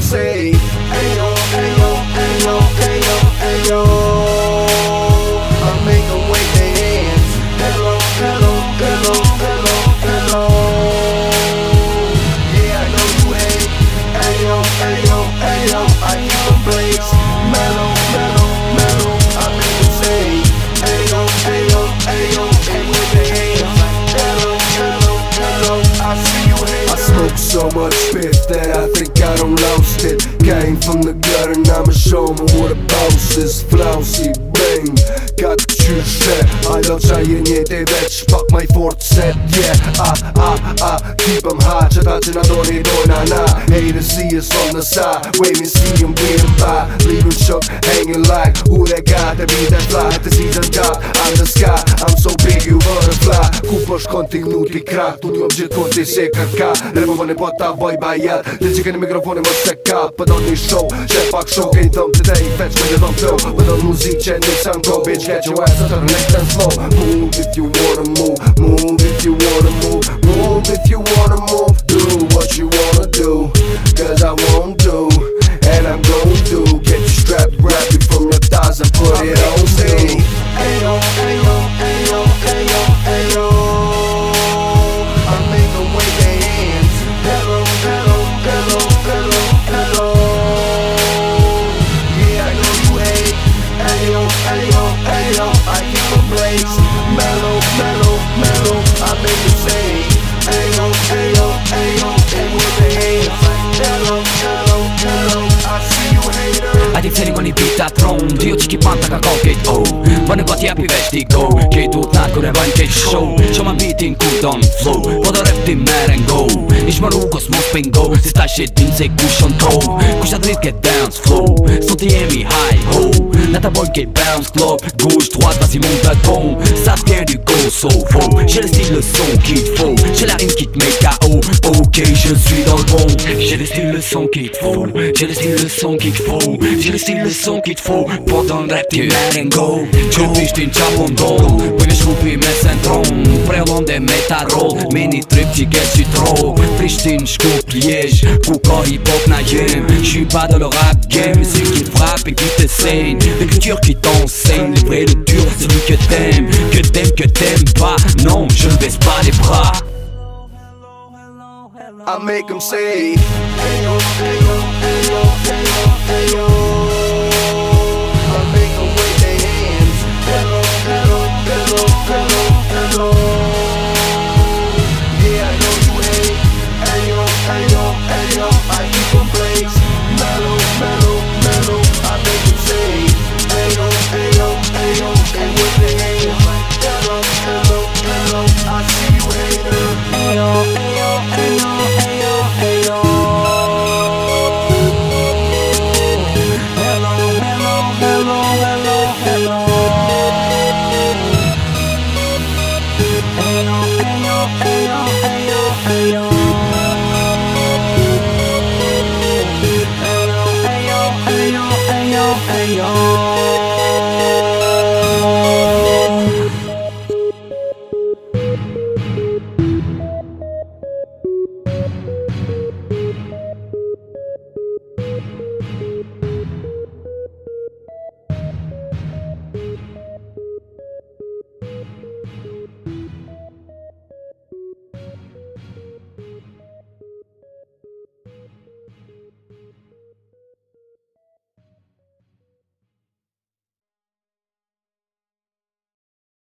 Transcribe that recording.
and say Ayo, ayo, ayo, ayo, ayo. I make wave their hands. Hello, hello, hello, hello, hello. Yeah, I know you hate. Ayo, ayo, ayo, I give them breaks Mellow, mellow, mellow. I make them say Ayo, ayo, ayo, and wave their hands. Hello, hello, hello, I see you I smoke so much spit that I think Done lost it Came from the gutter and I'ma show 'em what a boss is. Flousy, bang, got qyshe Ajo qaje një të veç pak maj forcet Yeah, ah, ah, ah, keep 'em high. Qëta që na doni dojna na the sea is on the side. Me see 'em being by. Leave 'em shook, hanging like Who they got, the beat that fly. The season top, I'm the sky I'm so big you butterfly. Ku po shkon ti nu ti krak? Tu njom gjithë kur ti se kërka Removën e po ta boj bajat. Dhe që keni mikrofoni më se ka. Për do një show, që pak show Kej thëm të tej fetch me një thëm flow. Për do muzik që një sam go Bitch get your ass to the next and slow Move if you wanna Move tron. Dio që ki panta ka kokit oh Po në gati api veç ti go. Kej du t'nat kur e bajnë kej show. Qo ma beatin ku don flow. Po do rap ti meren go. Ish më rrugos mos pingo Si sta shit din se ku shon to Kush ta drit ke dance flow. Sot jemi high ho. Në ta boj kej bounce club. Gauche droite vas-y monte à ton Ça vient du go so faux J'ai le style le son qu'il faut J'ai la rime qui te Je suis dans le bon. J'ai le style le son qu'il faut. J'ai le style le son qu'il faut. J'ai le style le son qu'il faut. Pour dans le rap ti merengo Që pishtin qa po ndon Po një shkupi me centron Prellon dhe me ta roll Mini trip që ke si tro Prishtin shkup liege Ku ka hip hop jem J'suis pas dans le rap game. C'est qui frappe et qui te saigne. Le culture qui t'enseigne. Le vrai le dur celui que t'aimes. Que t'aimes que t'aimes pas. Non je ne baisse pas les bras I make them say, hey yo, hey yo, hey yo, hey yo, hey yo. I wave their hands. Yeah, I know I keep them. Música